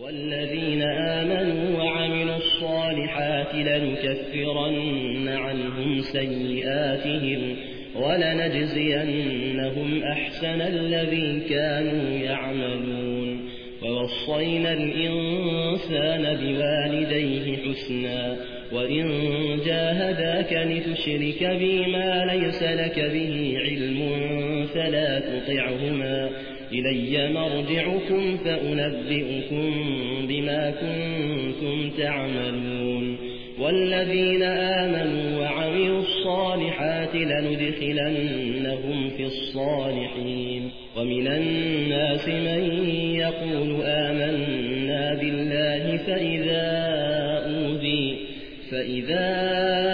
والذين آمنوا وعملوا الصالحات لنكفرن عنهم سيئاتهم ولنجزينهم أحسن الذي كانوا يعملون. ووصينا الإنسان بوالديه حسنا وإن جاهداك لتشرك بي ما ليس لك به علم فلا تطعهما. إلي مرجعكم فأنبئكم بما كنتم تعملون. والذين آمنوا وعملوا الصالحات لندخلنهم في الصالحين. ومن الناس من يقول آمنا بالله فإذا أوذي فإذا